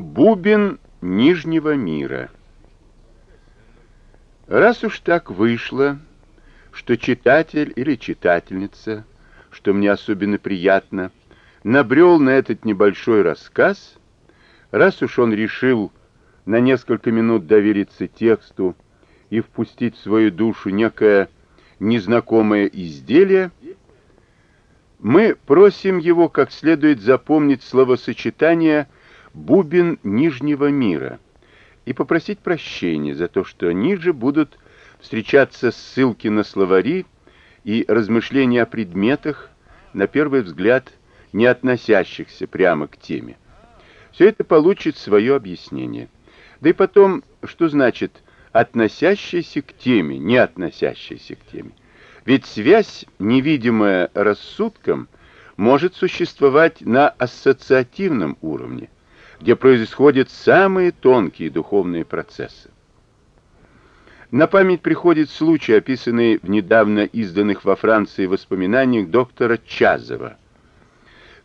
Бубен Нижнего мира. Раз уж так вышло, что читатель или читательница, что мне особенно приятно, набрел на этот небольшой рассказ, раз уж он решил на несколько минут довериться тексту и впустить в свою душу некое незнакомое изделие, мы просим его как следует запомнить словосочетание «бубен Нижнего мира» и попросить прощения за то, что ниже будут встречаться ссылки на словари и размышления о предметах, на первый взгляд, не относящихся прямо к теме. Все это получит свое объяснение. Да и потом, что значит «относящийся к теме», «не относящийся к теме»? Ведь связь, невидимая рассудком, может существовать на ассоциативном уровне, где происходят самые тонкие духовные процессы. На память приходит случай, описанный в недавно изданных во Франции воспоминаниях доктора Чазова.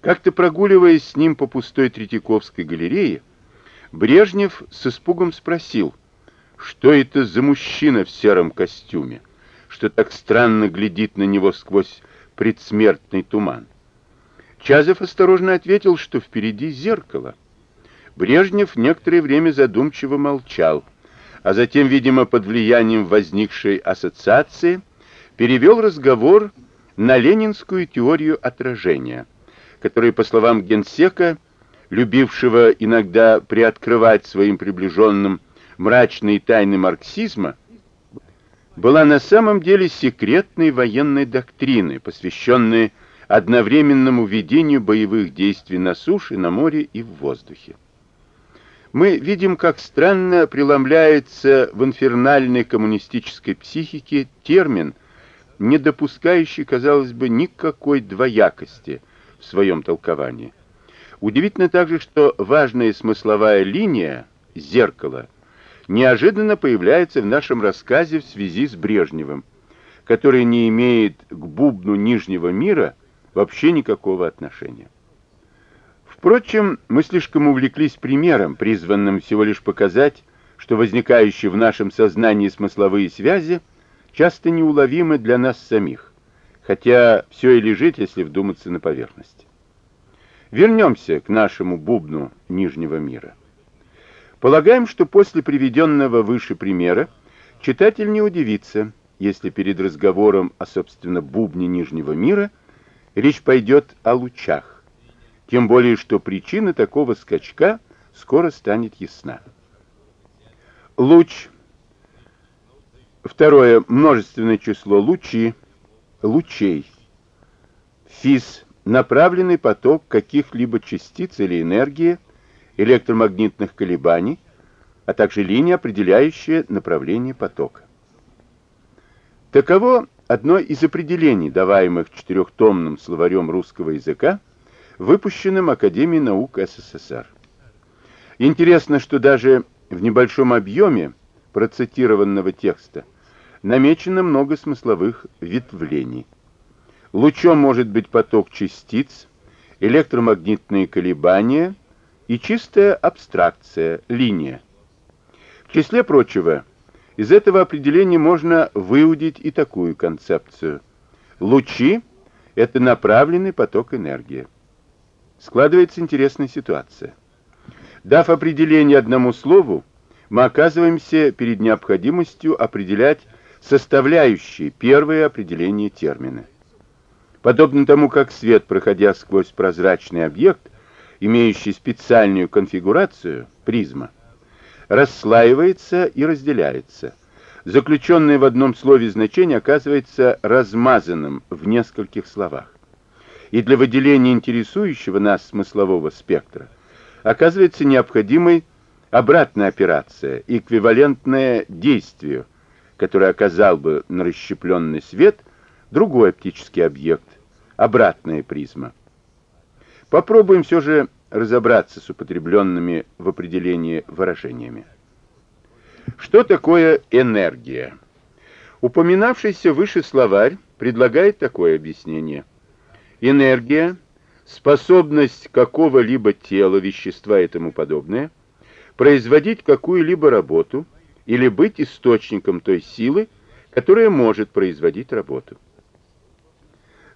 Как-то прогуливаясь с ним по пустой Третьяковской галерее, Брежнев с испугом спросил, что это за мужчина в сером костюме что так странно глядит на него сквозь предсмертный туман. Чазов осторожно ответил, что впереди зеркало. Брежнев некоторое время задумчиво молчал, а затем, видимо, под влиянием возникшей ассоциации, перевел разговор на ленинскую теорию отражения, которая, по словам генсека, любившего иногда приоткрывать своим приближенным мрачные тайны марксизма, была на самом деле секретной военной доктриной, посвященной одновременному ведению боевых действий на суше, на море и в воздухе. Мы видим, как странно преломляется в инфернальной коммунистической психике термин, не допускающий, казалось бы, никакой двоякости в своем толковании. Удивительно также, что важная смысловая линия, зеркало, неожиданно появляется в нашем рассказе в связи с Брежневым, который не имеет к бубну Нижнего мира вообще никакого отношения. Впрочем, мы слишком увлеклись примером, призванным всего лишь показать, что возникающие в нашем сознании смысловые связи часто неуловимы для нас самих, хотя все и лежит, если вдуматься на поверхности. Вернемся к нашему бубну Нижнего мира. Полагаем, что после приведенного выше примера читатель не удивится, если перед разговором о, собственно, бубне Нижнего мира речь пойдет о лучах, тем более, что причина такого скачка скоро станет ясна. Луч. Второе. Множественное число лучи, лучей. Физ. Направленный поток каких-либо частиц или энергии электромагнитных колебаний, а также линия, определяющая направление потока. Таково одно из определений, даваемых четырехтомным словарем русского языка, выпущенным Академией наук СССР. Интересно, что даже в небольшом объеме процитированного текста намечено много смысловых ветвлений. Лучом может быть поток частиц, электромагнитные колебания – и чистая абстракция, линия. В числе прочего, из этого определения можно выудить и такую концепцию. Лучи — это направленный поток энергии. Складывается интересная ситуация. Дав определение одному слову, мы оказываемся перед необходимостью определять составляющие первые определения термина. Подобно тому, как свет, проходя сквозь прозрачный объект, имеющий специальную конфигурацию, призма, расслаивается и разделяется. Заключенное в одном слове значение оказывается размазанным в нескольких словах. И для выделения интересующего нас смыслового спектра оказывается необходимой обратная операция, эквивалентная действию, которое оказал бы на расщепленный свет другой оптический объект, обратная призма. Попробуем все же разобраться с употребленными в определении выражениями. Что такое энергия? Упоминавшийся выше словарь предлагает такое объяснение. Энергия – способность какого-либо тела, вещества и тому подобное производить какую-либо работу или быть источником той силы, которая может производить работу.